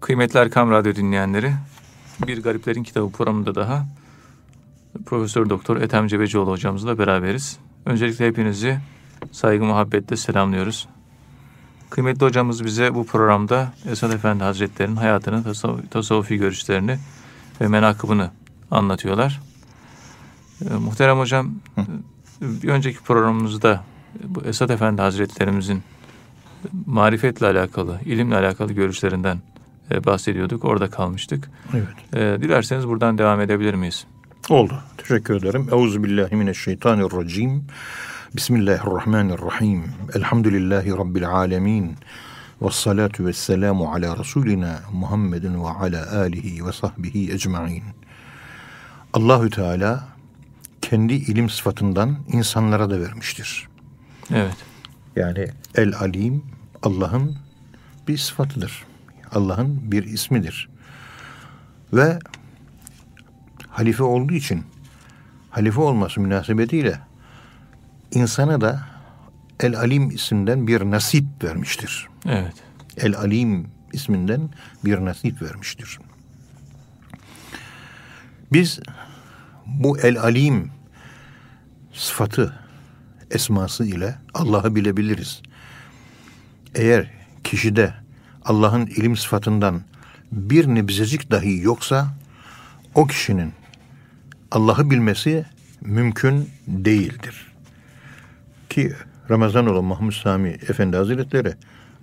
Kıymetli Erkam Radyo dinleyenleri, Bir Gariplerin Kitabı programında daha Profesör Doktor Ethem Cebecioğlu hocamızla beraberiz. Öncelikle hepinizi saygı muhabbetle selamlıyoruz. Kıymetli hocamız bize bu programda Esad Efendi Hazretleri'nin hayatını, tasavvufi görüşlerini ve menakıbını anlatıyorlar. Ee, muhterem hocam, bir önceki programımızda bu Esad Efendi Hazretlerimizin marifetle alakalı, ilimle alakalı görüşlerinden e, bahsediyorduk. Orada kalmıştık. Evet. E, dilerseniz buradan devam edebilir miyiz? Oldu. Teşekkür ederim. Euzubillahimineşşeytanirracim. Bismillahirrahmanirrahim. Elhamdülillahi Rabbil alemin. Ve salatu ve selamu ala Resulina Muhammedin ve ala alihi ve sahbihi ecma'in. Allahü Teala kendi ilim sıfatından insanlara da vermiştir. Evet. Yani el alim Allah'ın bir sıfatıdır. Allah'ın bir ismidir. Ve halife olduğu için halife olması münasebetiyle insana da El Alim isimden bir nasip vermiştir. Evet. El Alim isminden bir nasip vermiştir. Biz bu El Alim sıfatı esması ile Allah'ı bilebiliriz. Eğer kişide Allah'ın ilim sıfatından bir nebzecik dahi yoksa o kişinin Allah'ı bilmesi mümkün değildir. Ki Ramazan olan Mahmud Sami Efendi Hazretleri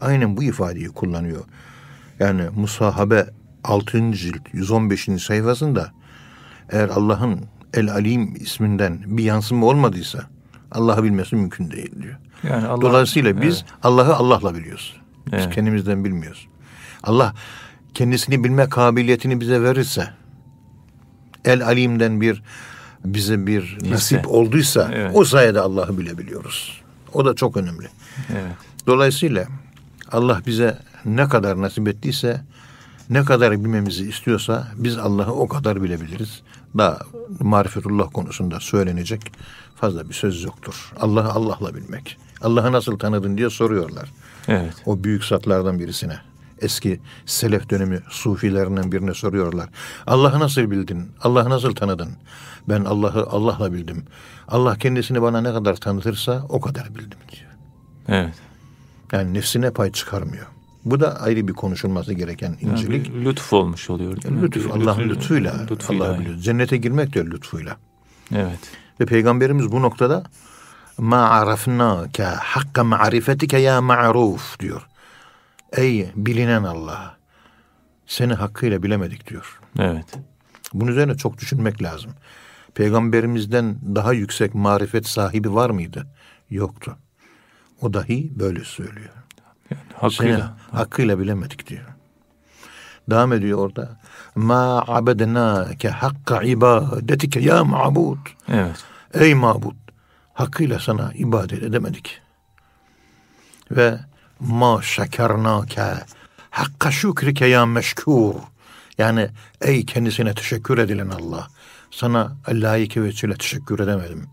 aynen bu ifadeyi kullanıyor. Yani Musahabe 6. cilt 115. sayfasında eğer Allah'ın El Alim isminden bir yansıma olmadıysa Allah'ı bilmesi mümkün değil diyor. Yani Allah, Dolayısıyla biz evet. Allah'ı Allah'la biliyoruz. Biz evet. kendimizden bilmiyoruz. Allah kendisini bilme kabiliyetini bize verirse El Alim'den bir bize bir Neyse. nasip olduysa evet. o sayede Allah'ı bilebiliyoruz. O da çok önemli. Evet. Dolayısıyla Allah bize ne kadar nasip ettiyse ne kadar bilmemizi istiyorsa biz Allah'ı o kadar bilebiliriz. Daha marifetullah konusunda söylenecek fazla bir söz yoktur. Allah'ı Allah'la bilmek. Allah'ı nasıl tanıdın diye soruyorlar. Evet. O büyük zatlardan birisine. Eski selef dönemi sufilerinden birine soruyorlar. Allah'ı nasıl bildin? Allah'ı nasıl tanıdın? Ben Allah'ı Allah'la bildim. Allah kendisini bana ne kadar tanıtırsa o kadar bildim diyor. Evet. Yani nefsine pay çıkarmıyor. Bu da ayrı bir konuşulması gereken incelik. Yani lütuf olmuş oluyor. Yani lütuf, Allah'ın lütfuyla, lütfuyla Allah biliyor. Cennete girmek de lütfuyla. Evet. Ve Peygamberimiz bu noktada ma arafnake hakka ma'rifetike ya ma'ruf diyor. Ey bilinen Allah seni hakkıyla bilemedik diyor. Evet. Bunun üzerine çok düşünmek lazım. Peygamberimizden daha yüksek marifet sahibi var mıydı? Yoktu. O dahi böyle söylüyor. Yani hakkıyla. Seni hakkıyla bilemedik diyor. Devam ediyor orada. Ma abednâke hakka ibadetike ya ma'bud. Evet. Ey mabud hakkıyla sana ibadet edemedik. Ve ma şekernâke hakka şükrike ya meşkur. Yani ey kendisine teşekkür edilen Allah. Sana layık ve teşekkür edemedim.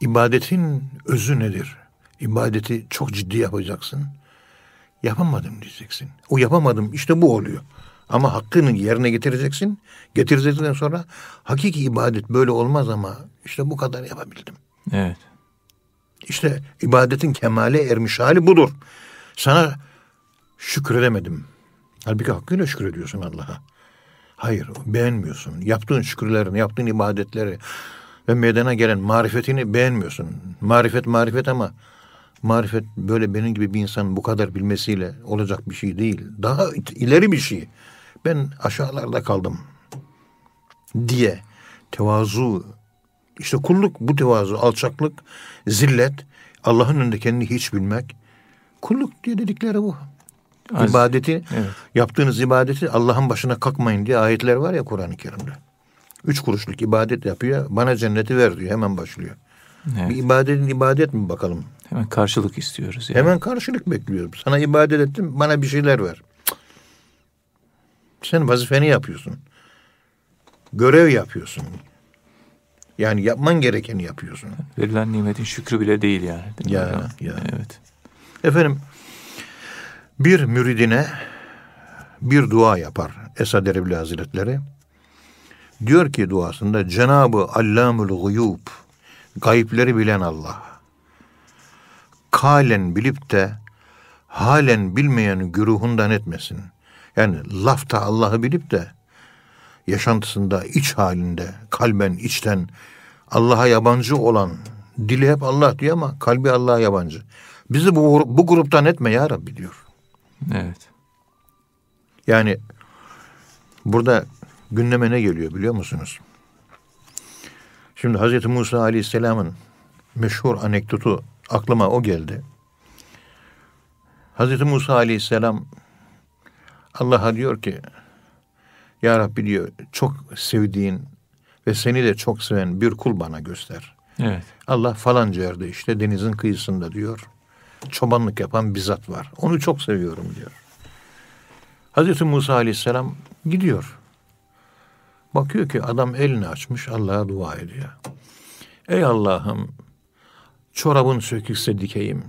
İbadetin özü nedir? İbadeti çok ciddi yapacaksın. Yapamadım diyeceksin. O yapamadım işte bu oluyor. Ama hakkını yerine getireceksin. Getirdikten sonra hakiki ibadet böyle olmaz ama işte bu kadar yapabildim. Evet. İşte ibadetin kemale ermiş hali budur. Sana şükredemedim. Halbuki hakkıyla şükrediyorsun Allah'a. Hayır beğenmiyorsun. Yaptığın şükürlerini, yaptığın ibadetleri ve meydana gelen marifetini beğenmiyorsun. Marifet marifet ama marifet böyle benim gibi bir insan bu kadar bilmesiyle olacak bir şey değil. Daha ileri bir şey. Ben aşağılarda kaldım diye tevazu işte kulluk bu tevazu, alçaklık, zillet, Allah'ın önünde kendini hiç bilmek. Kulluk diye dedikleri bu. Az, ibadeti, evet. yaptığınız ibadeti Allah'ın başına kalkmayın diye ayetler var ya Kur'an-ı Kerim'de. Üç kuruşluk ibadet yapıyor, bana cenneti ver diyor, hemen başlıyor. Evet. Bir ibadetin ibadet mi bakalım? Hemen karşılık istiyoruz. Yani. Hemen karşılık bekliyorum. Sana ibadet ettim, bana bir şeyler ver. Sen vazifeni yapıyorsun. Görev yapıyorsun. Yani yapman gerekeni yapıyorsun. Verilen nimetin şükrü bile değil yani. Değil ya, ya. Evet. Efendim bir müridine bir dua yapar Esad Erbil Hazretleri. Diyor ki duasında Cenabı Allamul Guyub gayipleri bilen Allah. Kalen bilip de halen bilmeyen güruhundan etmesin. Yani lafta Allah'ı bilip de yaşantısında, iç halinde, kalben, içten Allah'a yabancı olan, dili hep Allah diyor ama kalbi Allah'a yabancı. Bizi bu, bu gruptan etme ya Rabbi diyor. Evet. Yani burada gündeme ne geliyor biliyor musunuz? Şimdi Hazreti Musa Aleyhisselam'ın meşhur anekdotu aklıma o geldi. Hazreti Musa Aleyhisselam Allah'a diyor ki Ya Rabbi diyor çok sevdiğin ve seni de çok seven bir kul bana göster. Evet. Allah falanca yerde işte denizin kıyısında diyor. Çobanlık yapan bir zat var. Onu çok seviyorum diyor. Hazreti Musa Aleyhisselam gidiyor. Bakıyor ki adam elini açmış Allah'a dua ediyor. Ey Allah'ım çorabın sökükse dikeyim.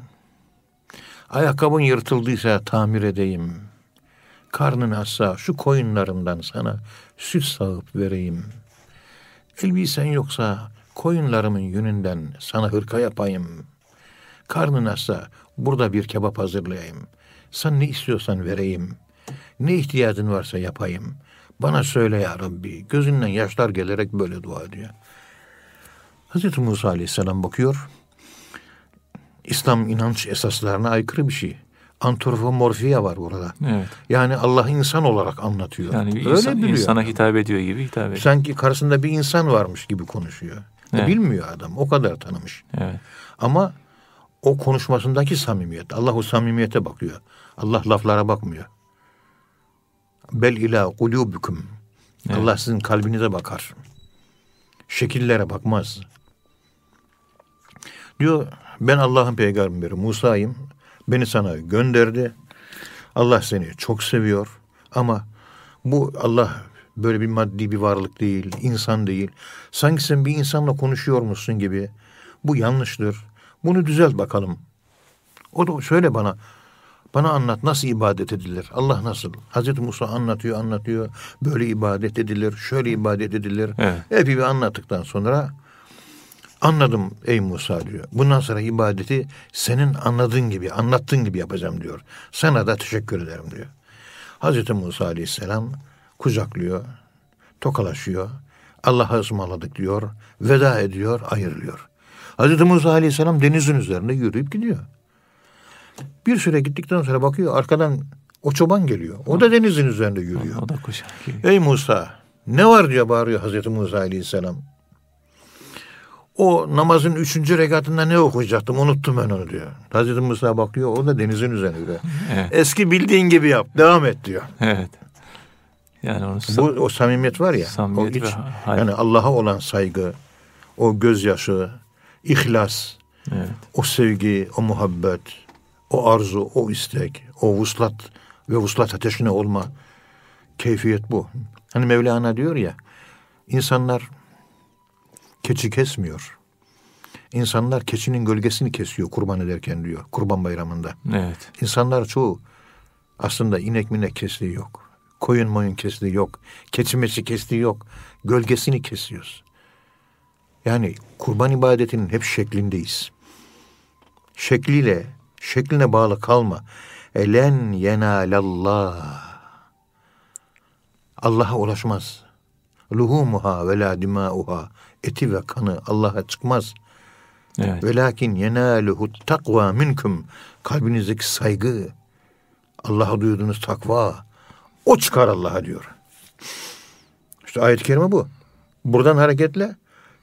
Ayakkabın yırtıldıysa tamir edeyim. Karnın açsa şu koyunlarımdan sana süt sağıp vereyim. Elbisen yoksa koyunlarımın yününden sana hırka yapayım. Karnın açsa burada bir kebap hazırlayayım. Sen ne istiyorsan vereyim. Ne ihtiyacın varsa yapayım. Bana söyle ya Rabbi. Gözünden yaşlar gelerek böyle dua ediyor. Hazreti Musa Aleyhisselam bakıyor. İslam inanç esaslarına aykırı bir şey. Antropomorfiya var burada. Evet. Yani Allah insan olarak anlatıyor. Yani Öyle insan, biliyor. insana hitap ediyor gibi hitap ediyor. Sanki karşısında bir insan varmış gibi konuşuyor. E, Evet. Bilmiyor adam. O kadar tanımış. Evet. Ama o konuşmasındaki samimiyet. Allah o samimiyete bakıyor. Allah laflara bakmıyor. Bel ila kulubukum. Evet. Allah sizin kalbinize bakar. Şekillere bakmaz. Diyor ben Allah'ın peygamberi Musa'yım. Beni sana gönderdi. Allah seni çok seviyor. Ama bu Allah böyle bir maddi bir varlık değil, insan değil. Sanki sen bir insanla konuşuyormuşsun gibi. Bu yanlıştır. Bunu düzelt bakalım. O da şöyle bana bana anlat nasıl ibadet edilir? Allah nasıl? Hazreti Musa anlatıyor, anlatıyor. Böyle ibadet edilir, şöyle ibadet edilir. Evet. Epey bir anlattıktan sonra anladım ey Musa diyor. Bundan sonra ibadeti senin anladığın gibi, anlattığın gibi yapacağım diyor. Sana da teşekkür ederim diyor. Hazreti Musa aleyhisselam kucaklıyor, tokalaşıyor. Allah'a ısmarladık diyor, veda ediyor, ayrılıyor. Hazreti Musa aleyhisselam denizin üzerinde yürüyüp gidiyor. Bir süre gittikten sonra bakıyor arkadan o çoban geliyor. O da denizin üzerinde yürüyor. O da kuşak gibi. Ey Musa ne var diyor bağırıyor Hazreti Musa aleyhisselam. O namazın üçüncü rekatında ne okuyacaktım unuttum ben onu diyor. Hazreti Musa bakıyor o da denizin üzerinde. Evet. Eski bildiğin gibi yap devam et diyor. Evet. Yani onu Bu o samimiyet var ya. Samimiyet o iç, ve yani Allah'a olan saygı, o gözyaşı, ihlas, evet. o sevgi, o muhabbet, o arzu, o istek, o vuslat ve vuslat ateşine olma keyfiyet bu. Hani Mevlana diyor ya, insanlar keçi kesmiyor. İnsanlar keçinin gölgesini kesiyor kurban ederken diyor, kurban bayramında. Evet. İnsanlar çoğu aslında inek minek kestiği yok. Koyun moyun kestiği yok. Keçi meçi kestiği yok. Gölgesini kesiyoruz. Yani kurban ibadetinin hep şeklindeyiz. Şekliyle, şekline bağlı kalma. Elen yenalallah. Allah'a ulaşmaz. Luhumuha ve la dimauha. Eti ve kanı Allah'a çıkmaz. Evet. Velakin yenaluhu takva minkum. Kalbinizdeki saygı, Allah'a duyduğunuz takva, o çıkar Allah'a diyor. İşte ayet-i kerime bu. Buradan hareketle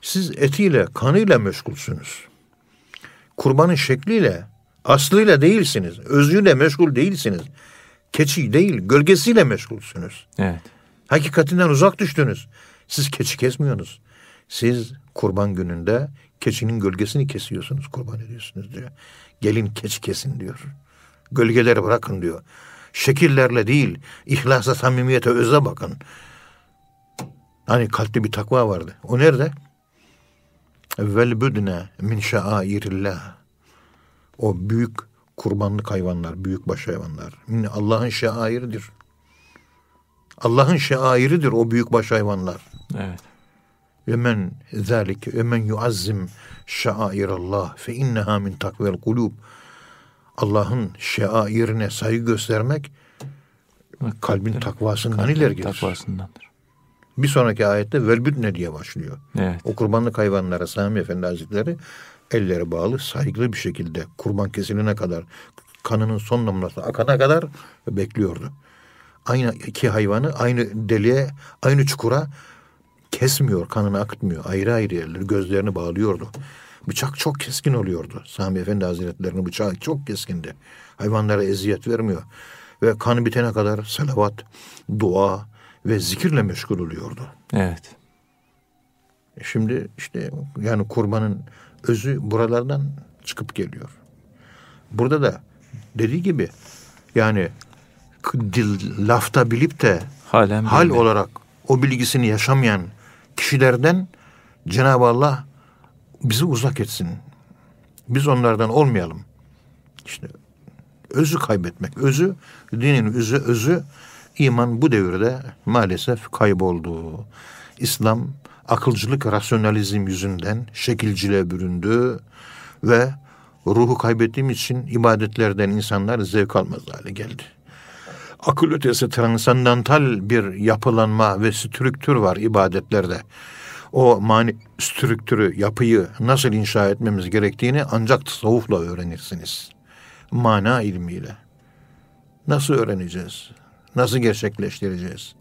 siz etiyle, kanıyla meşgulsünüz. Kurbanın şekliyle, aslıyla değilsiniz. Özüyle meşgul değilsiniz. Keçi değil, gölgesiyle meşgulsünüz. Evet. Hakikatinden uzak düştünüz. Siz keçi kesmiyorsunuz. Siz kurban gününde keçinin gölgesini kesiyorsunuz, kurban ediyorsunuz diyor. Gelin keçi kesin diyor. Gölgeleri bırakın diyor. Şekillerle değil, ihlasa, samimiyete, öze bakın. Hani kalpte bir takva vardı. O nerede? Vel budne min şairillah. O büyük kurbanlık hayvanlar, büyük baş hayvanlar. Allah'ın şairidir. Allah'ın şairidir o büyükbaş hayvanlar. Evet. Ve men zalik ve men yuazzim şairallah fe inneha min takvel kulub. Allah'ın şairine saygı göstermek kalbin takvasından Kalbin ileri gelir. Takvasındandır. Bir sonraki ayette velbüdne diye başlıyor. Evet. O kurbanlık hayvanlara Sami Efendi Hazretleri elleri bağlı saygılı bir şekilde kurban kesilene kadar kanının son damlası akana kadar bekliyordu. Aynı iki hayvanı aynı deliğe, aynı çukura kesmiyor, kanını akıtmıyor. Ayrı ayrı yerleri, gözlerini bağlıyordu. Bıçak çok keskin oluyordu. Sami Efendi Hazretleri'nin bıçağı çok keskindi. Hayvanlara eziyet vermiyor. Ve kan bitene kadar salavat, dua ve zikirle meşgul oluyordu. Evet. Şimdi işte yani kurbanın özü buralardan çıkıp geliyor. Burada da dediği gibi yani dil lafta bilip de Halen hal bilmiyor. olarak o bilgisini yaşamayan kişilerden Cenab-ı Allah bizi uzak etsin. Biz onlardan olmayalım. İşte özü kaybetmek. Özü, dinin özü, özü iman bu devirde maalesef kayboldu. İslam akılcılık, rasyonalizm yüzünden şekilciliğe büründü ve ruhu kaybettiğim için ibadetlerden insanlar zevk almaz hale geldi. Akıl ötesi transandantal bir yapılanma ve strüktür var ibadetlerde. O mani strüktürü, yapıyı nasıl inşa etmemiz gerektiğini ancak tasavvufla öğrenirsiniz. Mana ilmiyle. Nasıl öğreneceğiz? Nasıl gerçekleştireceğiz?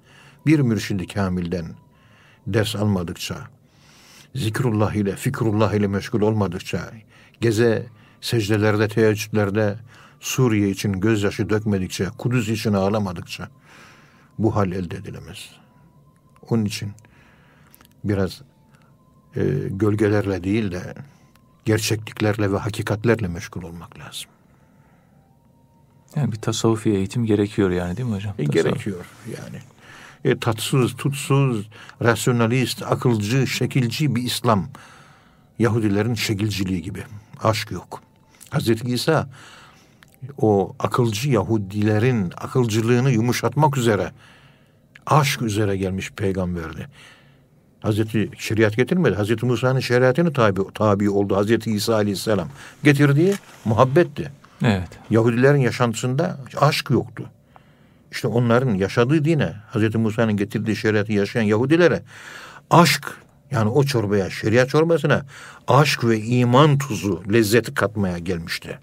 Bir mürşidi kamilden ders almadıkça, zikrullah ile, fikrullah ile meşgul olmadıkça, geze secdelerde, teheccüdlerde Suriye için gözyaşı dökmedikçe, Kudüs için ağlamadıkça bu hal elde edilemez. Onun için biraz e, gölgelerle değil de gerçekliklerle ve hakikatlerle meşgul olmak lazım. Yani bir tasavvufi eğitim gerekiyor yani değil mi hocam? E, Tasavvuf. gerekiyor yani. E, tatsız, tutsuz, rasyonalist, akılcı, şekilci bir İslam. Yahudilerin şekilciliği gibi. Aşk yok. Hazreti İsa o akılcı Yahudilerin akılcılığını yumuşatmak üzere aşk üzere gelmiş peygamberdi. Hazreti şeriat getirmedi. Hazreti Musa'nın şeriatını tabi, tabi oldu. Hazreti İsa Aleyhisselam getirdiği muhabbetti. Evet. Yahudilerin yaşantısında aşk yoktu. İşte onların yaşadığı dine, Hz. Musa'nın getirdiği şeriatı yaşayan Yahudilere aşk yani o çorbaya, şeriat çorbasına aşk ve iman tuzu, lezzeti katmaya gelmişti.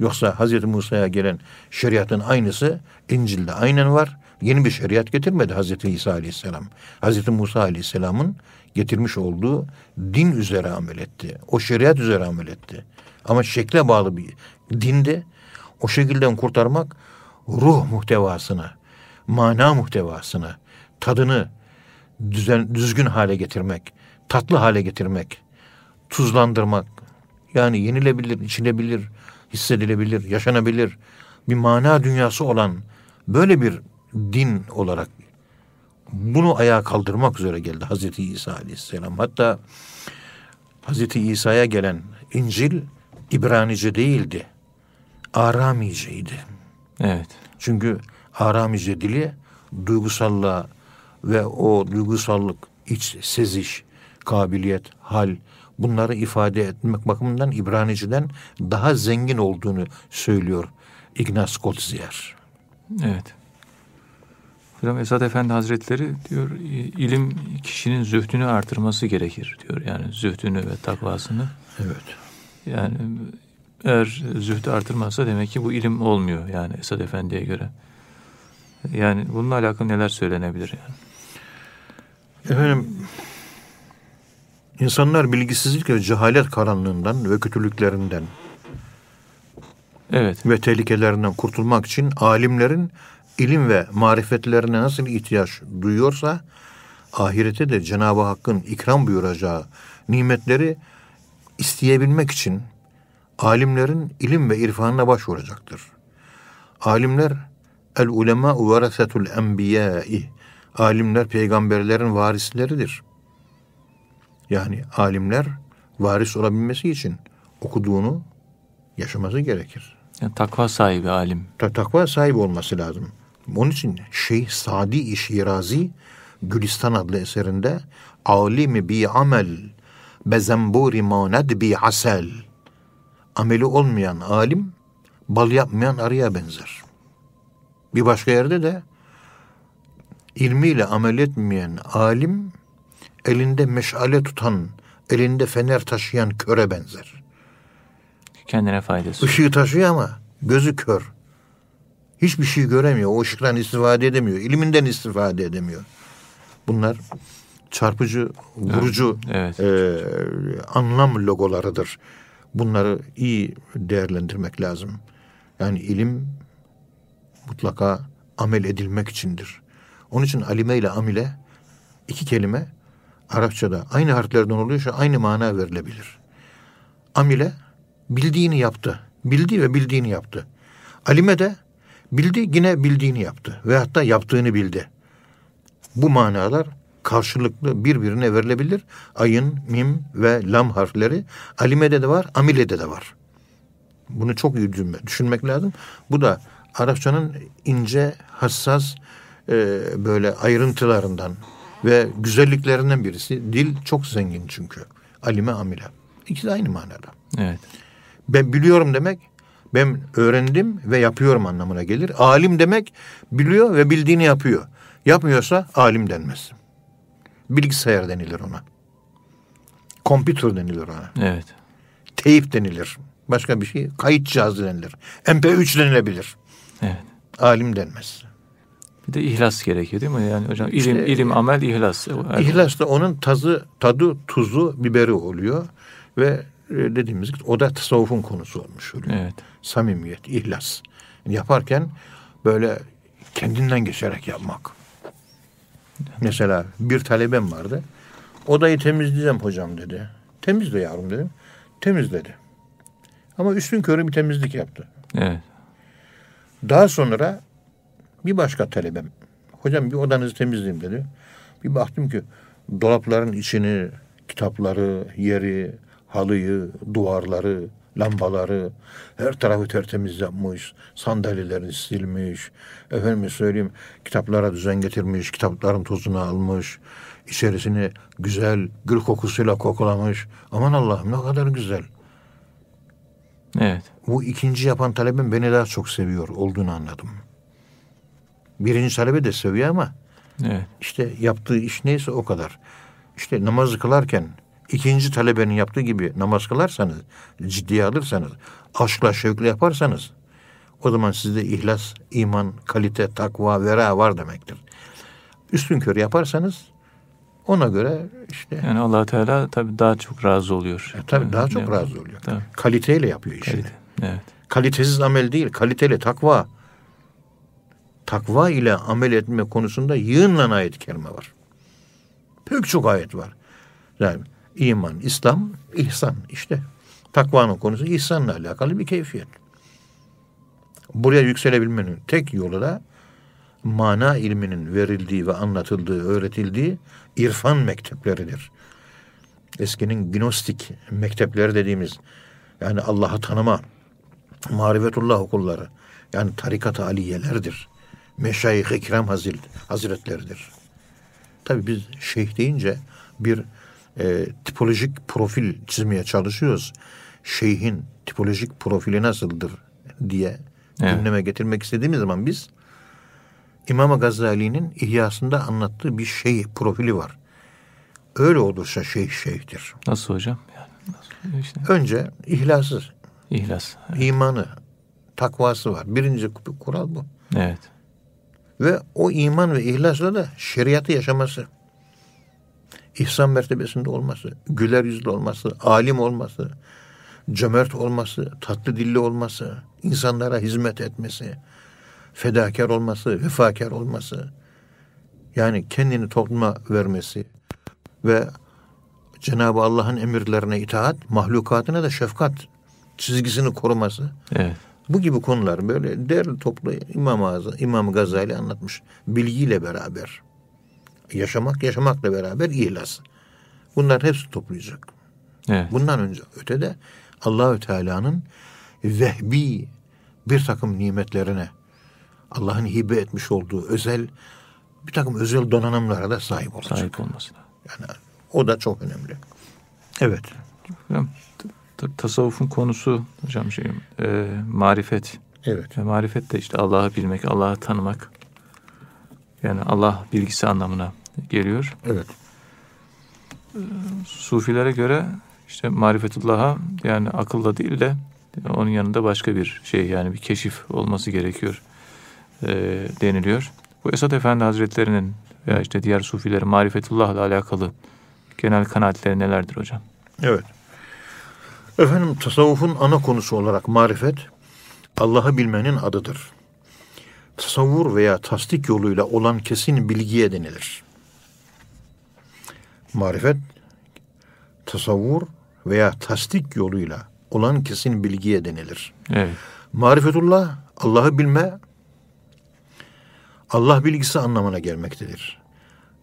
Yoksa Hz. Musa'ya gelen şeriatın aynısı İncil'de aynen var. Yeni bir şeriat getirmedi Hz. İsa Aleyhisselam. Hz. Musa Aleyhisselam'ın getirmiş olduğu din üzere amel etti. O şeriat üzere amel etti. Ama şekle bağlı bir dinde o şekilden kurtarmak ruh muhtevasını, mana muhtevasını, tadını düzen, düzgün hale getirmek, tatlı hale getirmek, tuzlandırmak, yani yenilebilir, içilebilir, hissedilebilir, yaşanabilir bir mana dünyası olan böyle bir din olarak bunu ayağa kaldırmak üzere geldi Hazreti İsa Aleyhisselam. Hatta Hazreti İsa'ya gelen İncil İbranice değildi. Aramiceydi. Evet. Çünkü Aramice dili duygusallığa ve o duygusallık, iç seziş, kabiliyet, hal bunları ifade etmek bakımından İbraniceden daha zengin olduğunu söylüyor Ignaz Goldziher. Evet. Hocam Esad Efendi Hazretleri diyor ilim kişinin zühdünü artırması gerekir diyor. Yani zühdünü ve takvasını. Evet. Yani eğer zühdü artırmazsa demek ki bu ilim olmuyor yani Esad Efendi'ye göre. Yani bununla alakalı neler söylenebilir yani? Efendim insanlar bilgisizlik ve cehalet karanlığından ve kötülüklerinden Evet. ve tehlikelerinden kurtulmak için alimlerin ilim ve marifetlerine nasıl ihtiyaç duyuyorsa ahirete de Cenab-ı Hakk'ın ikram buyuracağı nimetleri isteyebilmek için alimlerin ilim ve irfanına başvuracaktır. Alimler el ulema varasetul enbiyai. Alimler peygamberlerin varisleridir. Yani alimler varis olabilmesi için okuduğunu yaşaması gerekir. Yani takva sahibi alim. Ta- takva sahibi olması lazım. Onun için Şeyh Sadi Şirazi Gülistan adlı eserinde alimi bi amel bezemburi maned bi asel ameli olmayan alim bal yapmayan arıya benzer. Bir başka yerde de ilmiyle amel etmeyen alim elinde meşale tutan, elinde fener taşıyan köre benzer. Kendine faydası. Işığı taşıyor ama gözü kör. Hiçbir şey göremiyor. O ışıktan istifade edemiyor. ilminden istifade edemiyor. Bunlar çarpıcı, vurucu Evet. e, anlam logolarıdır. Bunları iyi değerlendirmek lazım. Yani ilim mutlaka amel edilmek içindir. Onun için alime ile amile iki kelime Arapçada aynı harflerden oluyorsa aynı mana verilebilir. Amile bildiğini yaptı. Bildi ve bildiğini yaptı. Alime de bildi yine bildiğini yaptı. Ve hatta yaptığını bildi. Bu manalar karşılıklı birbirine verilebilir. Ayın, mim ve lam harfleri alimede de var, amilede de var. Bunu çok iyi düşünme- düşünmek lazım. Bu da Arapçanın ince, hassas e, böyle ayrıntılarından ve güzelliklerinden birisi. Dil çok zengin çünkü. Alime, amile. İkisi de aynı manada. Evet. Ben biliyorum demek ben öğrendim ve yapıyorum anlamına gelir. Alim demek biliyor ve bildiğini yapıyor. Yapmıyorsa alim denmez. Bilgisayar denilir ona. Kompütür denilir ona. Evet. Teyip denilir. Başka bir şey kayıt cihazı denilir. MP3 denilebilir. Evet. Alim denmez. Bir de ihlas gerekiyor değil mi? Yani hocam ilim, İşte- ilim amel, ihlas. İhlas da onun tazı, tadı, tuzu, biberi oluyor. Ve e, dediğimiz gibi o da tasavvufun konusu olmuş oluyor. Evet. samimiyet, ihlas. Yaparken böyle kendinden geçerek yapmak. Mesela bir talebem vardı. Odayı temizleyeceğim hocam dedi. Temizle yavrum dedim. Temizledi. Ama üstün körü bir temizlik yaptı. Evet. Daha sonra bir başka talebem. Hocam bir odanızı temizleyeyim dedi. Bir baktım ki dolapların içini, kitapları, yeri, halıyı, duvarları, lambaları, her tarafı tertemiz yapmış. Sandalyeleri silmiş. Efendim söyleyeyim kitaplara düzen getirmiş. Kitapların tozunu almış. içerisini güzel gül kokusuyla kokulamış. Aman Allah'ım ne kadar güzel. Evet. Bu ikinci yapan talebim beni daha çok seviyor olduğunu anladım. Birinci talebe de seviyor ama Evet. işte yaptığı iş neyse o kadar. İşte namazı kılarken ikinci talebenin yaptığı gibi namaz kılarsanız, ciddiye alırsanız, aşkla şevkle yaparsanız o zaman sizde ihlas, iman, kalite, takva, vera var demektir. Üstün körü yaparsanız ona göre işte Yani allah Teala tabii daha çok razı oluyor. e, tabii daha çok razı oluyor. Tabii. Kaliteyle yapıyor işini. Kalite. Evet. Kalitesiz amel değil, kaliteli takva. Takva ile amel etme konusunda yığınla ayet-i kerime var. Pek çok ayet var. Yani iman, İslam, ihsan. işte takvanın konusu ihsanla alakalı bir keyfiyet. Buraya yükselebilmenin tek yolu da mana ilminin verildiği ve anlatıldığı, öğretildiği irfan mektepleridir. Eskinin gnostik mektepleri dediğimiz yani Allah'ı tanıma, marifetullah okulları yani tarikat-ı aliyelerdir. Meşayih-i kiram hazil, hazretleridir. Tabi biz şeyh deyince bir e, tipolojik profil çizmeye çalışıyoruz. Şeyhin tipolojik profili nasıldır diye Evet. gündeme getirmek istediğimiz zaman biz İmam Gazali'nin İhyasında anlattığı bir şey profili var. Öyle olursa şeyh şeyhtir. Nasıl hocam? Yani nasıl? İşte Önce ihlası, ihlas. imanı, takvası var. Birinci kural bu. Evet. Ve o iman ve ihlasla da şeriatı yaşaması. İhsan mertebesinde olması, güler yüzlü olması, alim olması, cömert olması, tatlı dilli olması, insanlara hizmet etmesi, fedakar olması, vefakar olması. Yani kendini topluma vermesi ve Cenab-ı Allah'ın emirlerine itaat, mahlukatına da şefkat çizgisini koruması. Evet. Bu gibi konular böyle değerli toplu İmam Azam, İmam Gazali anlatmış. Bilgiyle beraber. Yaşamak, yaşamakla beraber ihlas. Bunlar hepsi toplayacak. Evet. Bundan önce ötede Allahü Teala'nın vehbi bir takım nimetlerine Allah'ın hibe etmiş olduğu özel bir takım özel donanımlara da sahip olacak. Sahip olması. Yani o da çok önemli. Evet. Hocam, tasavvufun konusu hocam şey e, marifet. Evet. Ve marifet de işte Allah'ı bilmek, Allah'ı tanımak. Yani Allah bilgisi anlamına geliyor. Evet. Sufilere göre işte marifetullah'a yani akılla değil de onun yanında başka bir şey yani bir keşif olması gerekiyor e, deniliyor. Bu Esat Efendi Hazretleri'nin veya işte diğer sufilerin marifetullah'la alakalı genel kanaatleri nelerdir hocam? Evet. Efendim tasavvufun ana konusu olarak marifet Allah'ı bilmenin adıdır. Tasavvur veya tasdik yoluyla olan kesin bilgiye denilir. Marifet tasavvur veya tasdik yoluyla olan kesin bilgiye denilir. Evet. Marifetullah Allah'ı bilme Allah bilgisi anlamına gelmektedir.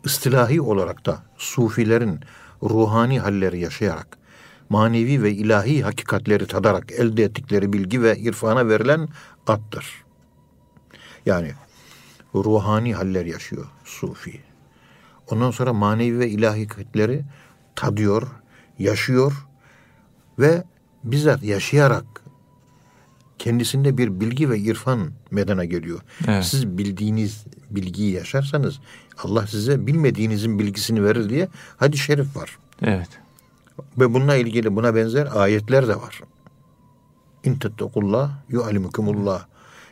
İstilahi olarak da sufilerin ruhani halleri yaşayarak manevi ve ilahi hakikatleri tadarak elde ettikleri bilgi ve irfana verilen addır. Yani ruhani haller yaşıyor sufi. Ondan sonra manevi ve ilahi hakikatleri tadıyor, yaşıyor ve bizzat yaşayarak kendisinde bir bilgi ve irfan medena geliyor. Evet. Siz bildiğiniz bilgiyi yaşarsanız Allah size bilmediğinizin bilgisini verir diye hadis-i şerif var. Evet. Ve bununla ilgili buna benzer ayetler de var. İn tettekullah yu'alimukumullah.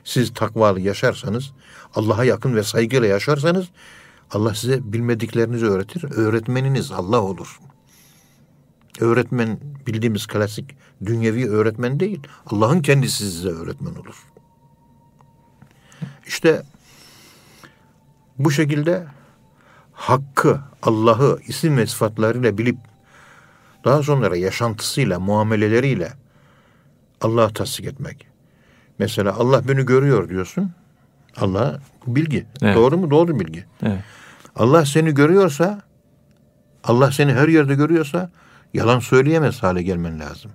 Siz takvalı yaşarsanız, Allah'a yakın ve saygıyla yaşarsanız Allah size bilmediklerinizi öğretir. Öğretmeniniz Allah olur. Öğretmen bildiğimiz klasik dünyevi öğretmen değil. Allah'ın kendisi size öğretmen olur. İşte bu şekilde hakkı, Allah'ı isim ve sıfatlarıyla bilip daha sonra yaşantısıyla, muameleleriyle Allah'ı tasdik etmek. Mesela Allah beni görüyor diyorsun. Allah bilgi. Evet. Doğru mu? Doğru bilgi. Evet. Allah seni görüyorsa, Allah seni her yerde görüyorsa yalan söyleyemez hale gelmen lazım.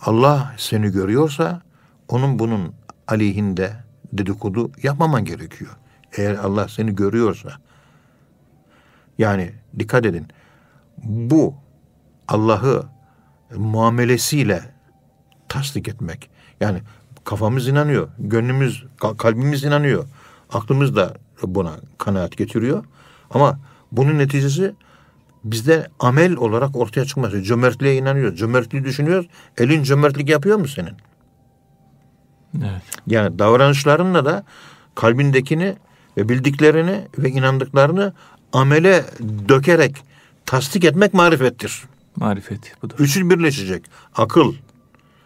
Allah seni görüyorsa onun bunun aleyhinde dedikodu yapmaman gerekiyor. Eğer Allah seni görüyorsa. Yani dikkat edin. Bu Allah'ı muamelesiyle tasdik etmek. Yani kafamız inanıyor, gönlümüz, kal- kalbimiz inanıyor. Aklımız da buna kanaat getiriyor. Ama bunun neticesi bizde amel olarak ortaya çıkması. Cömertliğe inanıyor. Cömertliği düşünüyoruz. Elin cömertlik yapıyor mu senin? Evet. Yani davranışlarınla da kalbindekini ve bildiklerini ve inandıklarını amele dökerek tasdik etmek marifettir. Marifet budur. Üçü birleşecek. Akıl,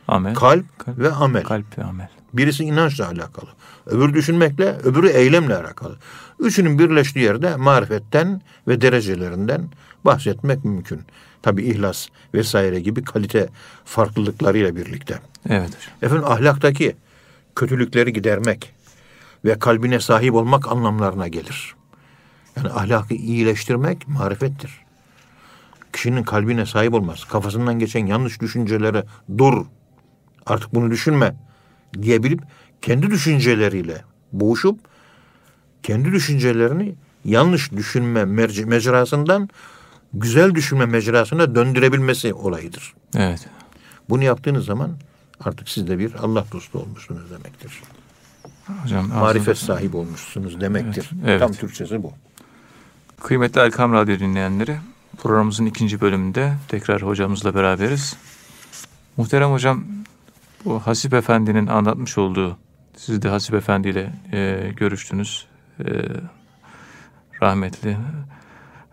Amel. kalp, kalp, ve amel. kalp ve amel. Birisi inançla alakalı. Öbürü düşünmekle, öbürü eylemle alakalı. Üçünün birleştiği yerde marifetten ve derecelerinden bahsetmek mümkün. Tabi ihlas vesaire gibi kalite farklılıklarıyla birlikte. Evet hocam. Efendim ahlaktaki kötülükleri gidermek ve kalbine sahip olmak anlamlarına gelir. Yani ahlakı iyileştirmek marifettir. Kişinin kalbine sahip olmaz. Kafasından geçen yanlış düşüncelere dur. Artık bunu düşünme diyebilip kendi düşünceleriyle boğuşup kendi düşüncelerini yanlış düşünme mecrasından güzel düşünme mecrasına döndürebilmesi olayıdır. Evet. Bunu yaptığınız zaman artık siz de bir Allah dostu olmuşsunuz demektir. Hocam Marifet ağzınıza- sahibi olmuşsunuz demektir. Evet, evet. Tam Türkçesi bu. Kıymetli Erkam Radyo dinleyenleri, programımızın ikinci bölümünde tekrar hocamızla beraberiz. Muhterem hocam, bu Hasip Efendi'nin anlatmış olduğu, siz de Hasip Efendi ile e, görüştünüz. E, rahmetli,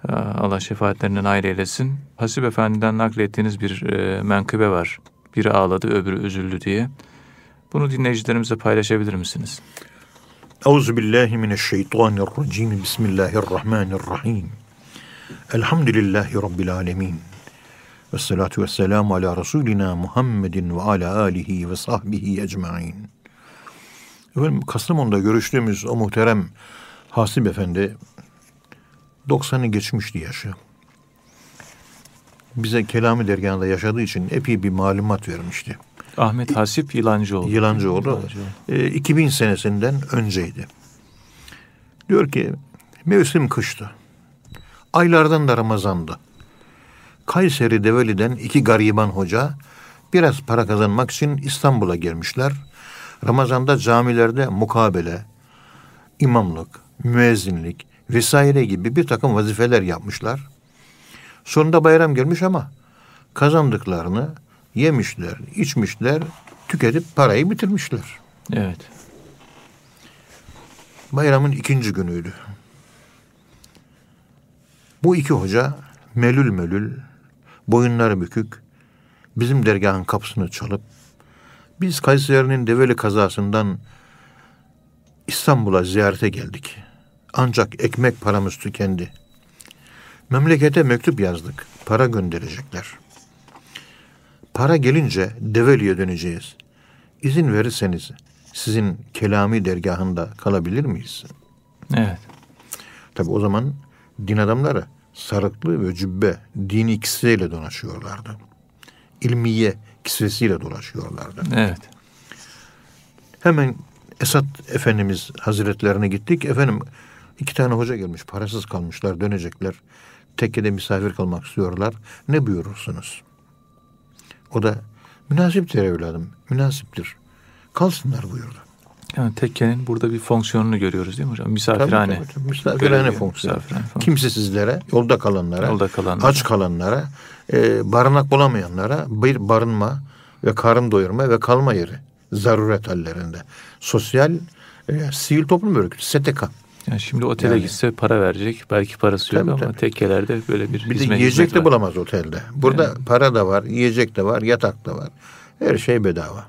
e, Allah şefaatlerinden ayrı eylesin. Hasip Efendi'den naklettiğiniz bir e, menkıbe var. Biri ağladı, öbürü üzüldü diye. Bunu dinleyicilerimize paylaşabilir misiniz? Euzu billahi mineşşeytanirracim. Bismillahirrahmanirrahim. Elhamdülillahi rabbil alamin. Ve salatu ve selamu ala Resulina Muhammedin ve ala alihi ve sahbihi ecmain. Efendim Kastamonu'da görüştüğümüz o muhterem Hasip Efendi 90'ı geçmişti yaşı. Bize Kelami dergahında yaşadığı için epey bir malumat vermişti. Ahmet Hasip Yılancıoğlu. Yılancıoğlu. Yılancıoğlu. E, 2000 senesinden önceydi. Diyor ki mevsim kıştı. Aylardan da Ramazan'dı. Kayseri Develi'den iki gariban hoca biraz para kazanmak için İstanbul'a gelmişler. Ramazan'da camilerde mukabele, imamlık, müezzinlik vesaire gibi bir takım vazifeler yapmışlar. Sonunda bayram gelmiş ama kazandıklarını yemişler, içmişler, tüketip parayı bitirmişler. Evet. Bayramın ikinci günüydü. Bu iki hoca melül melül, boyunları bükük, bizim dergahın kapısını çalıp, biz Kayseri'nin Develi kazasından İstanbul'a ziyarete geldik. Ancak ekmek paramız tükendi. Memlekete mektup yazdık. Para gönderecekler. Para gelince Develi'ye döneceğiz. İzin verirseniz sizin kelami dergahında kalabilir miyiz? Evet. Tabi o zaman din adamları sarıklı ve cübbe dini kisveyle dolaşıyorlardı. İlmiye kisvesiyle dolaşıyorlardı. Evet. Hemen Esat Efendimiz Hazretlerine gittik. Efendim iki tane hoca gelmiş parasız kalmışlar dönecekler. Tekkede misafir kalmak istiyorlar. Ne buyurursunuz? O da münasiptir evladım münasiptir. Kalsınlar buyurdu. Yani tekkenin burada bir fonksiyonunu görüyoruz değil mi hocam? Misafirhane. Tabii, tabii. Misafirhane fonksiyonu. misafirhane fonksiyonu. Kimsesizlere, yolda kalanlara, Yolda kalanlara. aç kalanlara, e, barınak bulamayanlara bir barınma ve karın doyurma ve kalma yeri zaruret hallerinde. Sosyal, e, sivil toplum örgütü, STK. Yani şimdi otele Yani. gitse para verecek. Belki parası yok Tabii, ama tabii. tekkelerde böyle bir, Bir de yiyecek de var. bulamaz otelde. Burada para da var, yiyecek de var, yatak da var. Her şey bedava.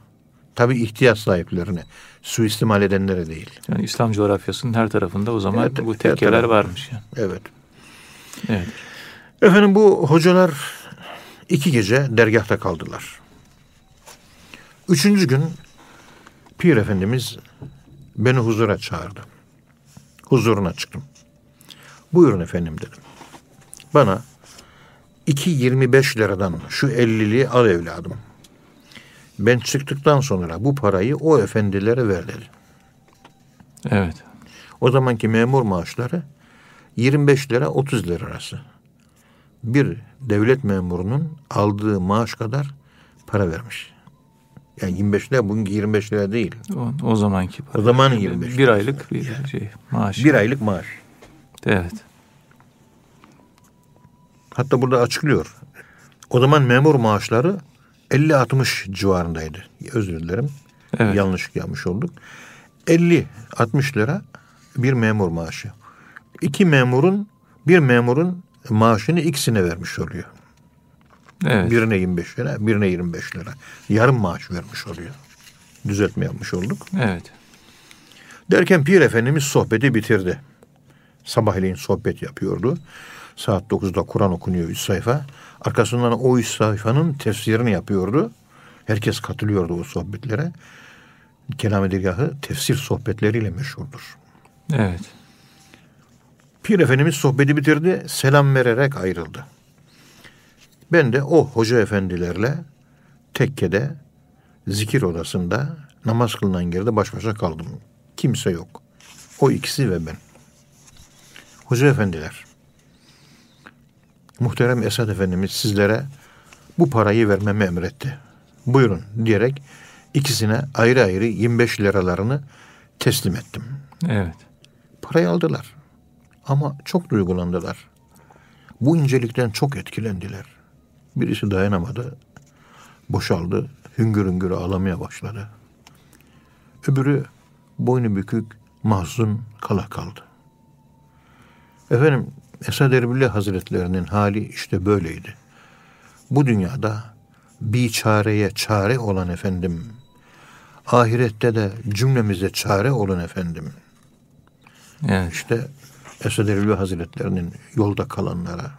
Tabii ihtiyaç sahiplerine, suistimal edenlere değil. Yani İslam coğrafyasının her tarafında o zaman Evet, bu tekkeler varmış yani. Evet. Evet. Efendim bu hocalar iki gece dergahta kaldılar. Üçüncü gün Pir Efendimiz beni huzura çağırdı. Huzuruna çıktım. Buyurun efendim dedim. Bana 2.25 liradan şu 50'liği al evladım. Ben çıktıktan sonra bu parayı o efendilere ver dedi. Evet. O zamanki memur maaşları 25 lira 30 lira arası. Bir devlet memurunun aldığı maaş kadar para vermiş. Yani 25 lira bugünkü 25 lira değil. O, o zamanki para. O zamanın Bir- 25 Bir aylık bir şey maaş. Bir aylık maaş. Evet. Hatta burada açıklıyor. O zaman memur maaşları 50-60 civarındaydı. Özür dilerim. Evet. Yanlış yapmış olduk. 50-60 lira bir memur maaşı. İki memurun bir memurun maaşını ikisine vermiş oluyor. Evet. Birine 25 lira, birine 25 lira. Yarım maaş vermiş oluyor. Düzeltme yapmış olduk. Evet. Derken Pir Efendimiz sohbeti bitirdi. Sabahleyin sohbet yapıyordu. Saat 9'da Kur'an okunuyor 3 sayfa. Arkasından o 3 sayfanın tefsirini yapıyordu. Herkes katılıyordu o sohbetlere. Kelam-ı Dergahı tefsir sohbetleriyle meşhurdur. Evet. Pir Efendimiz sohbeti bitirdi, selam vererek ayrıldı. Ben de o hoca efendilerle tekkede, zikir odasında, namaz kılınan yerde baş başa kaldım. Kimse yok. O ikisi ve ben. Hoca efendiler, muhterem Esad Efendimiz sizlere bu parayı vermemi emretti. Buyurun diyerek ikisine ayrı ayrı 25 liralarını teslim ettim. Evet. Parayı aldılar. Ama çok duygulandılar. Bu incelikten çok etkilendiler. Birisi dayanamadı. Boşaldı. Hüngür hüngür ağlamaya başladı. Öbürü boynu bükük, mahzun kala kaldı. Efendim Esad Erbil Hazretlerinin hali işte böyleydi. Bu dünyada bir çareye çare olan efendim. Ahirette de cümlemize çare olun efendim. Evet. İşte Esad Erbil Hazretlerinin yolda kalanlara,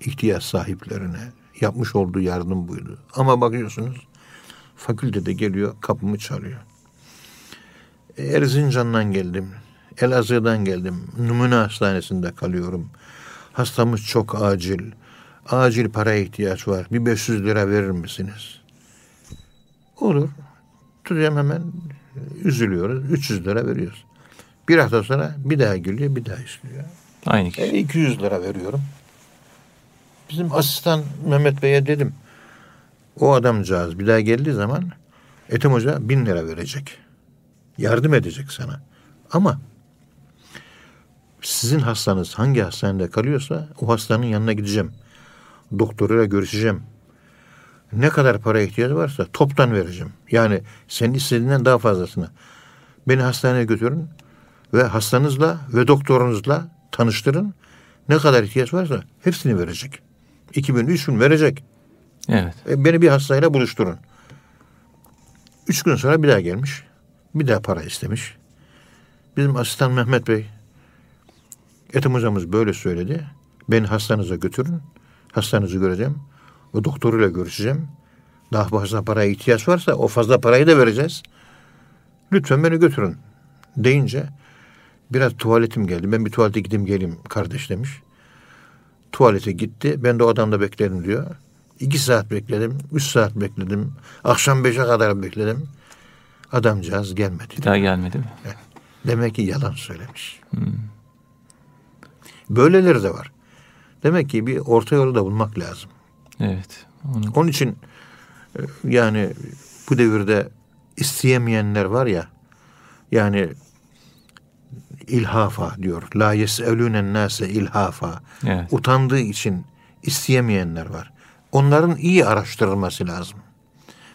ihtiyaç sahiplerine yapmış olduğu yardım buydu. Ama bakıyorsunuz fakültede geliyor kapımı çalıyor. Erzincan'dan geldim. Elazığ'dan geldim. Numune Hastanesi'nde kalıyorum. Hastamız çok acil. Acil paraya ihtiyaç var. Bir 500 lira verir misiniz? Olur. Tutacağım hemen üzülüyoruz. 300 lira veriyoruz. Bir hafta sonra bir daha geliyor, bir daha istiyor. Aynı E, kişi. 200 lira veriyorum. Bizim asistan Mehmet Bey'e dedim. O adamcağız bir daha geldiği zaman Ethem Hoca bin lira verecek. Yardım edecek sana. Ama sizin hastanız hangi hastanede kalıyorsa o hastanın yanına gideceğim. Doktoruyla görüşeceğim. Ne kadar para ihtiyacı varsa toptan vereceğim. Yani senin istediğinden daha fazlasını. Beni hastaneye götürün ve hastanızla ve doktorunuzla tanıştırın. Ne kadar ihtiyaç varsa hepsini verecek. 2000, 3000 verecek. Evet. E, beni bir hastayla buluşturun. Üç gün sonra bir daha gelmiş. Bir daha para istemiş. Bizim asistan Mehmet Bey, Ethem hocamız böyle söyledi. Beni hastanıza götürün. Hastanızı göreceğim. O doktoruyla görüşeceğim. Daha fazla paraya ihtiyaç varsa o fazla parayı da vereceğiz. Lütfen beni götürün deyince biraz tuvaletim geldi. Ben bir tuvalete gideyim geleyim kardeş demiş. Tuvalete gitti. Ben de o adamda beklerim diyor. İki saat bekledim. Üç saat bekledim. Akşam beşe kadar bekledim. Adamcağız gelmedi. Bir daha gelmedi mi? Demek ki yalan söylemiş. Böyleleri de var. Demek ki bir orta yolu da bulmak lazım. Evet. Onu, Onun için e, yani bu devirde isteyemeyenler var ya yani ilhafa diyor. La yes'elûnen nase ilhafa. evet. Utandığı için isteyemeyenler var. Onların iyi araştırılması lazım.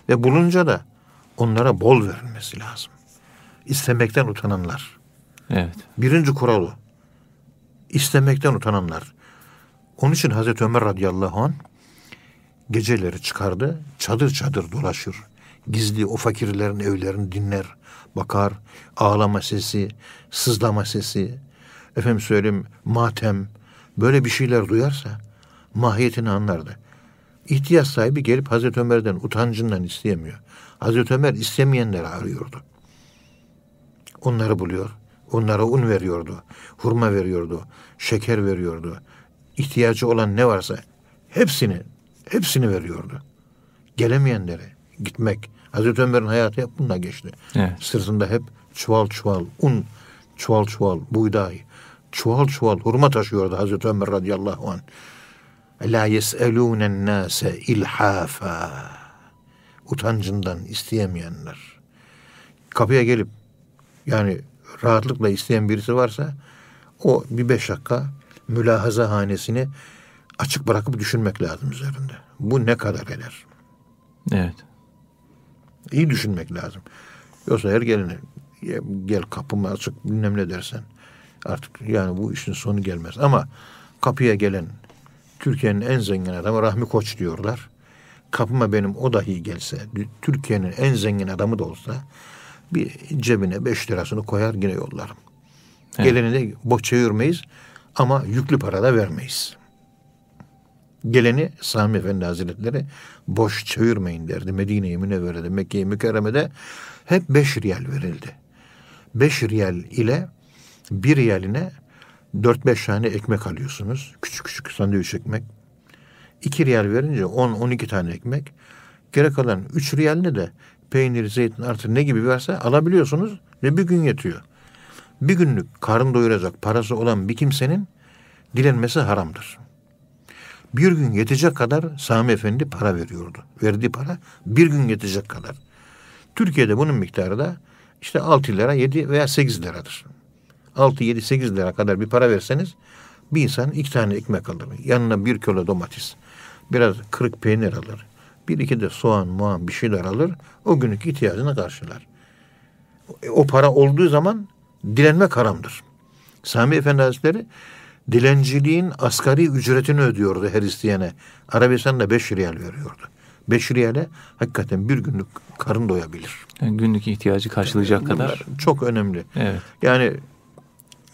Ve bulunca da onlara bol verilmesi lazım. İstemekten utananlar. Evet. Birinci kuralı. İstemekten utananlar. Onun için Hazreti Ömer radıyallahu an geceleri çıkardı. Çadır çadır dolaşır. Gizli o fakirlerin evlerini dinler. Bakar. Ağlama sesi, sızlama sesi. Efendim söyleyeyim matem. Böyle bir şeyler duyarsa mahiyetini anlardı. İhtiyaç sahibi gelip Hazreti Ömer'den utancından isteyemiyor. Hazreti Ömer istemeyenleri arıyordu. Onları buluyor. Onlara un veriyordu. Hurma veriyordu. Şeker veriyordu. İhtiyacı olan ne varsa hepsini hepsini veriyordu. Gelemeyenlere gitmek. Hazreti Ömer'in hayatı hep bununla geçti. Evet. Sırtında hep çuval çuval un, çuval çuval buğday, çuval çuval hurma taşıyordu Hazreti Ömer radıyallahu anh. La yes'elûnen nâse ilhafa. Utancından isteyemeyenler. Kapıya gelip yani rahatlıkla isteyen birisi varsa o bir beş dakika mülahaza hanesini açık bırakıp düşünmek lazım üzerinde. Bu ne kadar eder? Evet. İyi düşünmek lazım. Yoksa her gelene "Ya gel kapımı açık bilmem ne dersen artık yani bu işin sonu gelmez. Ama kapıya gelen Türkiye'nin en zengin adamı Rahmi Koç diyorlar. Kapıma benim o dahi gelse Türkiye'nin en zengin adamı da olsa bir cebine beş lirasını koyar yine yollarım. Evet. Geleni de boş çevirmeyiz ama yüklü para da vermeyiz. Geleni Sami Efendi Hazretleri boş çevirmeyin derdi. Medine-i Münevvere'de, Mekke-i Mükerreme'de hep beş riyal verildi. Beş riyal ile bir riyaline dört beş tane ekmek alıyorsunuz. Küçük küçük sandviç ekmek. İki riyal verince on, on iki tane ekmek. Gerek kalan üç riyaline de peynir, zeytin artı ne gibi varsa alabiliyorsunuz ve bir gün yetiyor. Bir günlük karın doyuracak parası olan bir kimsenin dilenmesi haramdır. Bir gün yetecek kadar Sami Efendi para veriyordu. Verdiği para bir gün yetecek kadar. Türkiye'de bunun miktarı da işte 6 lira, 7 veya 8 liradır. 6, 7, 8 lira kadar bir para verseniz bir insan iki tane ekmek alır. Yanına bir kilo domates, biraz kırık peynir alır. Bir iki de soğan, muğan bir şeyler alır. O günlük ihtiyacını karşılar. O para olduğu zaman dilenmek haramdır. Sami Efendi Hazretleri dilenciliğin asgari ücretini ödüyordu her isteyene. Arabistan'da 5 riyal veriyordu. 5 riyale hakikaten bir günlük karın doyabilir. Yani günlük ihtiyacı karşılayacak kadar. Bunlar çok önemli. Evet. Yani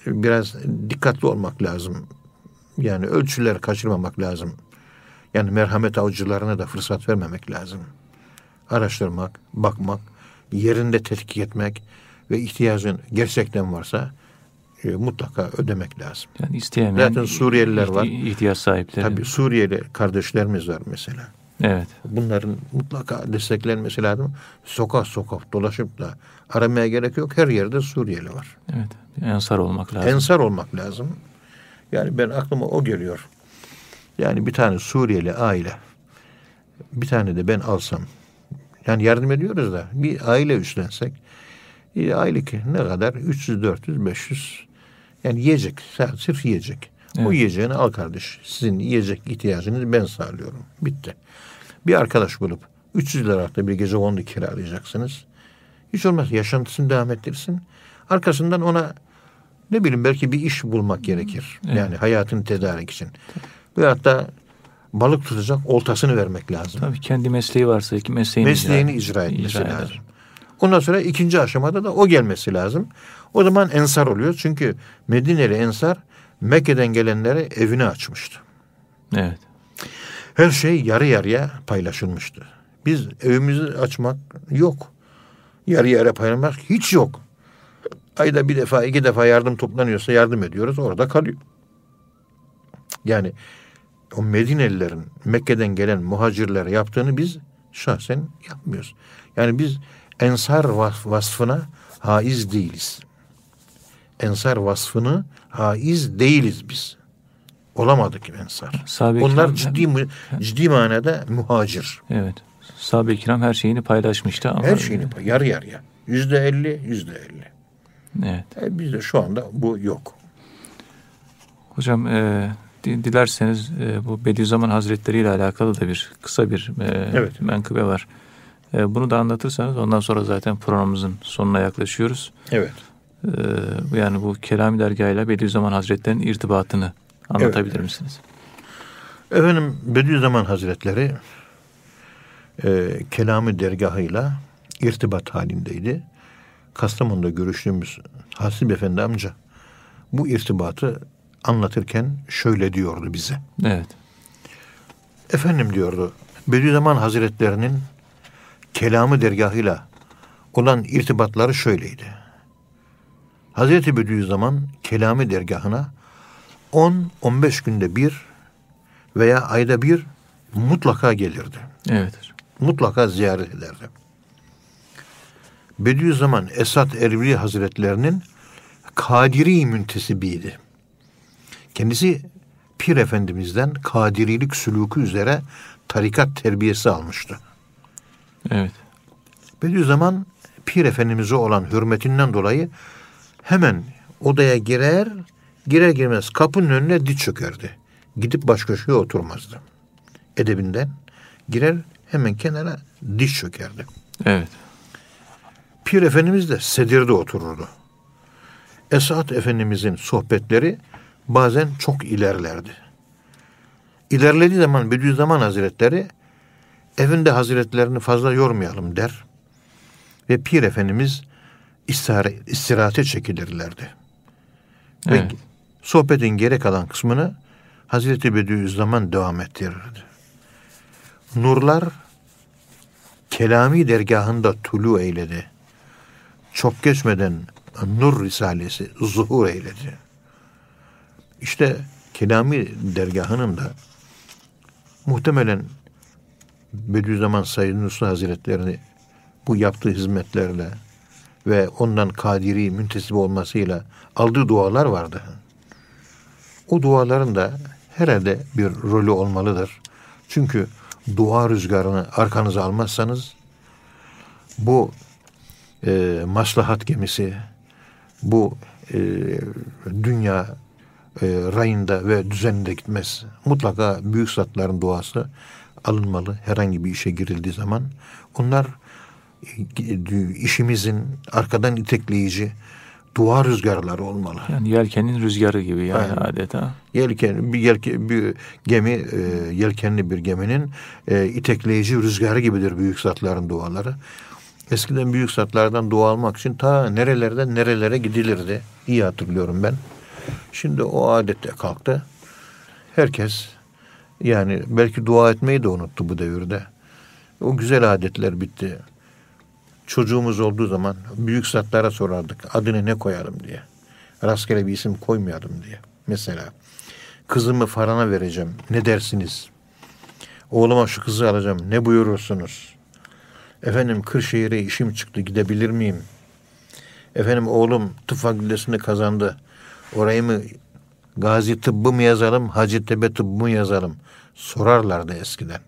biraz dikkatli olmak lazım. Yani ölçüler kaçırmamak lazım. Yani merhamet avcılarına da fırsat vermemek lazım. Araştırmak, bakmak, yerinde tetkik etmek ve ihtiyacın gerçekten varsa e, mutlaka ödemek lazım. Yani isteyemeyen Zaten Suriyeliler var. ihti- ihtiyaç sahipleri. Tabii Suriyeli kardeşlerimiz var mesela. Evet. Bunların mutlaka desteklenmesi lazım. Sokak sokak dolaşıp da aramaya gerek yok. Her yerde Suriyeli var. Evet. Ensar olmak lazım. Ensar olmak lazım. Yani ben aklıma o geliyor. Yani bir tane Suriyeli aile bir tane de ben alsam yani yardım ediyoruz da bir aile üstlensek e, aylık ne kadar 300 400 500 yani yiyecek sırf yiyecek. O Evet. yiyeceğini al kardeş. Sizin yiyecek ihtiyacınızı ben sağlıyorum. Bitti. Bir arkadaş bulup 300 liralık bir gece kondu kiralayacaksınız. Hiç olmaz yaşantısını devam ettirsin. Arkasından ona ne bileyim belki bir iş bulmak gerekir. Evet. Yani hayatını tedarik için. Veyahut da balık tutacak oltasını vermek lazım. Tabii kendi mesleği varsa ki mesleğini Mesleğini icra- icra etmesi icra eder. lazım. Ondan sonra ikinci aşamada da o gelmesi lazım. O zaman ensar oluyor. Çünkü Medineli ensar Mekke'den gelenlere evini açmıştı. Evet. Her şey yarı yarıya paylaşılmıştı. Biz evimizi açmak yok. Yarı yarıya paylaşmak hiç yok. Ayda bir defa iki defa yardım toplanıyorsa yardım ediyoruz orada kalıyor. Yani o Medinelilerin Mekke'den gelen muhacirlere yaptığını biz şahsen yapmıyoruz. Yani biz ensar vas- vasfına haiz değiliz. Ensar vasfını haiz değiliz biz. Olamadık ensar. Sahabe-i Onlar kiram- ciddi mu- ciddi manada muhacir. Evet. Sahabe-i kiram her şeyini paylaşmıştı ama Her şeyini pay- yarı yarıya. Yüzde elli, yüzde elli. Evet. E bizde şu anda bu yok. Hocam e, dilerseniz e, bu Bediüzzaman Hazretleri ile alakalı da bir kısa bir e, Evet. menkıbe var. E, bunu da anlatırsanız ondan sonra zaten programımızın sonuna yaklaşıyoruz. Evet. E, yani bu Kelami Dergah ile Bediüzzaman Hazretleri'nin irtibatını anlatabilir Evet. misiniz? Efendim Bediüzzaman Hazretleri e, kelamı dergahıyla irtibat halindeydi. Kastamonu'da görüştüğümüz Hasip Efendi amca bu irtibatı anlatırken şöyle diyordu bize. Evet. Efendim diyordu Bediüzzaman Hazretlerinin kelamı dergahıyla olan irtibatları şöyleydi. Hazreti Bediüzzaman kelamı dergahına 10-15 günde bir veya ayda bir mutlaka gelirdi. Evet. Mutlaka ziyaret ederdi. Bediüzzaman Esat Erbil Hazretlerinin Kadiri müntesibiydi. Kendisi Pir Efendimiz'den kadirilik sülûkü üzere tarikat terbiyesi almıştı. Evet. Bediüzzaman Pir Efendimiz'e olan hürmetinden dolayı hemen odaya girer, girer girmez kapının önüne diz çökerdi. Gidip baş köşeye oturmazdı. Edebinden girer hemen kenara diz çökerdi. Evet. Pir Efendimiz de sedirde otururdu. Esat Efendimizin sohbetleri bazen çok ilerlerdi. İlerlediği zaman Bediüzzaman Hazretleri evinde hazretlerini fazla yormayalım der. Ve Pir Efendimiz istirahate çekilirlerdi. Evet. Ve sohbetin geri kalan kısmını Hazreti Bediüzzaman devam ettirirdi. Nurlar Kelami dergahında tulu eyledi. Çok geçmeden Nur Risalesi zuhur eyledi. İşte Kelami dergahının da muhtemelen Bediüzzaman Said Nursi Hazretlerini bu yaptığı hizmetlerle ve ondan kadiri müntesip olmasıyla aldığı dualar vardı. O duaların da herhalde bir rolü olmalıdır. Çünkü dua rüzgarını arkanıza almazsanız bu e, maslahat gemisi, bu e, dünya e, rayında ve düzeninde gitmez. Mutlaka büyük zatların duası alınmalı herhangi bir işe girildiği zaman. Onlar e, işimizin arkadan itekleyici dua rüzgarları olmalı. Yani yelkenin rüzgarı gibi yani Aynen. adeta. Yelken bir, yelke, bir gemi e, yelkenli bir geminin e, itekleyici rüzgarı gibidir büyük zatların duaları. Eskiden büyük zatlardan dua almak için ta nerelerden nerelere gidilirdi. İyi hatırlıyorum ben. Şimdi o adette kalktı. Herkes yani belki dua etmeyi de unuttu bu devirde. O güzel adetler bitti. Çocuğumuz olduğu zaman büyük zatlara sorardık. Adını ne koyalım diye. Rastgele bir isim koymayalım diye. Mesela kızımı Faran'a vereceğim. Ne dersiniz? Oğluma şu kızı alacağım. Ne buyurursunuz? Efendim Kırşehir'e işim çıktı. Gidebilir miyim? Efendim oğlum tıp fakültesini kazandı. Orayı mı Gazi tıbbı mı yazalım, Hacettepe tıbbı mı yazalım? Sorarlardı eskiden.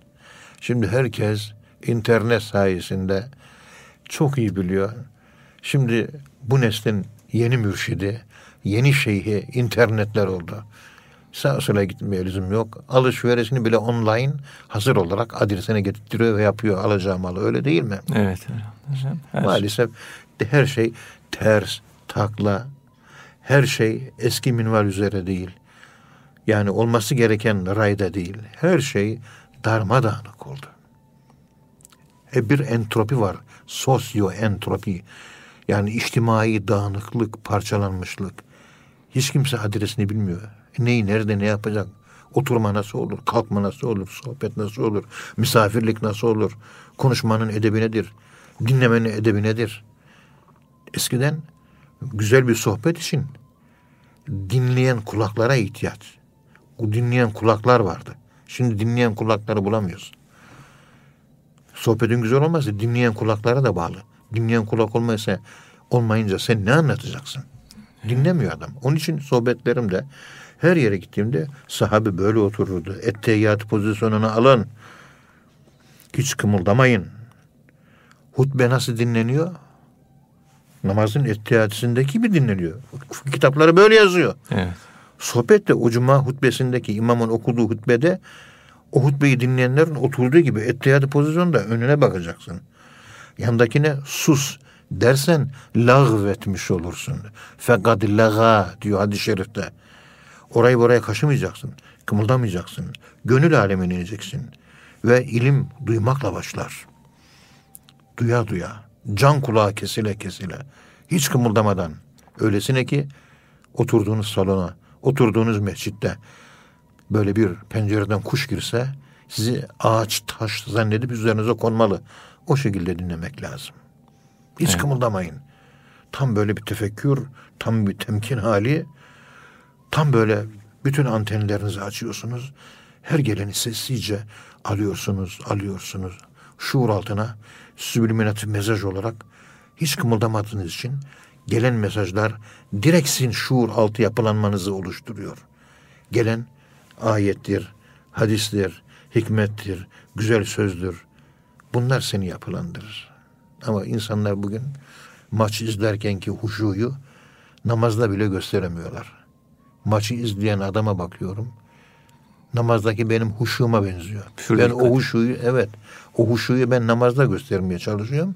Şimdi herkes internet sayesinde çok iyi biliyor. Şimdi bu neslin yeni mürşidi, yeni şeyhi internetler oldu. Sağa sola gitmeye lüzum yok. Alışverişini bile online hazır olarak adresine getirtiyor ve yapıyor alacağı malı. Öyle değil mi? Evet. hocam. Her- Maalesef de her şey ters, takla, her şey eski minval üzere değil. Yani olması gereken rayda değil. Her şey darmadağınık oldu. E bir entropi var. Sosyo entropi. Yani içtimai dağınıklık, parçalanmışlık. Hiç kimse adresini bilmiyor. Neyi, nerede, ne yapacak? Oturma nasıl olur? Kalkma nasıl olur? Sohbet nasıl olur? Misafirlik nasıl olur? Konuşmanın edebi nedir? Dinlemenin edebi nedir? Eskiden güzel bir sohbet için dinleyen kulaklara ihtiyaç. O dinleyen kulaklar vardı. Şimdi dinleyen kulakları bulamıyoruz. Sohbetin güzel olmazsa dinleyen kulaklara da bağlı. Dinleyen kulak olmaysa olmayınca sen ne anlatacaksın? Dinlemiyor adam. Onun için sohbetlerimde her yere gittiğimde sahabe böyle otururdu. Etteyyat pozisyonunu alın. Hiç kımıldamayın. Hutbe nasıl dinleniyor? Namazın ettiyatısındaki gibi dinleniyor. Kitapları böyle yazıyor. Evet. Sohbet de o cuma hutbesindeki imamın okuduğu hutbede o hutbeyi dinleyenlerin oturduğu gibi ettiyatı pozisyonda önüne bakacaksın. Yandakine sus dersen lağvetmiş olursun. Fekad laga diyor hadis-i şerifte. Orayı buraya kaşımayacaksın. Kımıldamayacaksın. Gönül alemine ineceksin. Ve ilim duymakla başlar. Duya duya. Can kulağı kesile kesile. Hiç kımıldamadan. Öylesine ki oturduğunuz salona, oturduğunuz mescitte böyle bir pencereden kuş girse sizi ağaç taş zannedip üzerinize konmalı. O şekilde dinlemek lazım. Hiç Evet. kımıldamayın. Tam böyle bir tefekkür, tam bir temkin hali, tam böyle bütün antenlerinizi açıyorsunuz. Her geleni sessizce alıyorsunuz, alıyorsunuz. Şuur altına sübliminatif mesaj olarak hiç kımıldamadığınız için gelen mesajlar direkt sizin şuur altı yapılanmanızı oluşturuyor. Gelen ayettir, hadistir, hikmettir, güzel sözdür. Bunlar seni yapılandırır. Ama insanlar bugün maç izlerkenki huşuyu namazda bile gösteremiyorlar. Maçı izleyen adama bakıyorum. Namazdaki benim huşuma benziyor. Pür ben dikkat. o huşuyu evet o huşuyu ben namazda göstermeye çalışıyorum.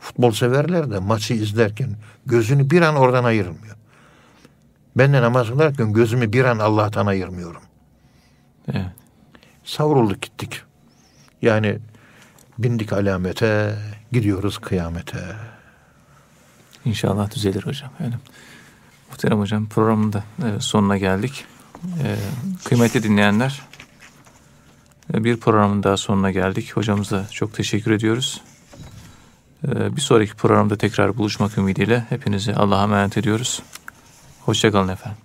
Futbol severler de maçı izlerken gözünü bir an oradan ayırmıyor. Ben de namaz kılarken gözümü bir an Allah'tan ayırmıyorum. Evet. Savrulduk gittik. Yani bindik alamete, gidiyoruz kıyamete. İnşallah düzelir hocam. Yani, muhterem hocam programın da sonuna geldik. E, kıymetli dinleyenler bir programın daha sonuna geldik. Hocamıza çok teşekkür ediyoruz. E, bir sonraki programda tekrar buluşmak ümidiyle hepinizi Allah'a emanet ediyoruz. Hoşçakalın efendim.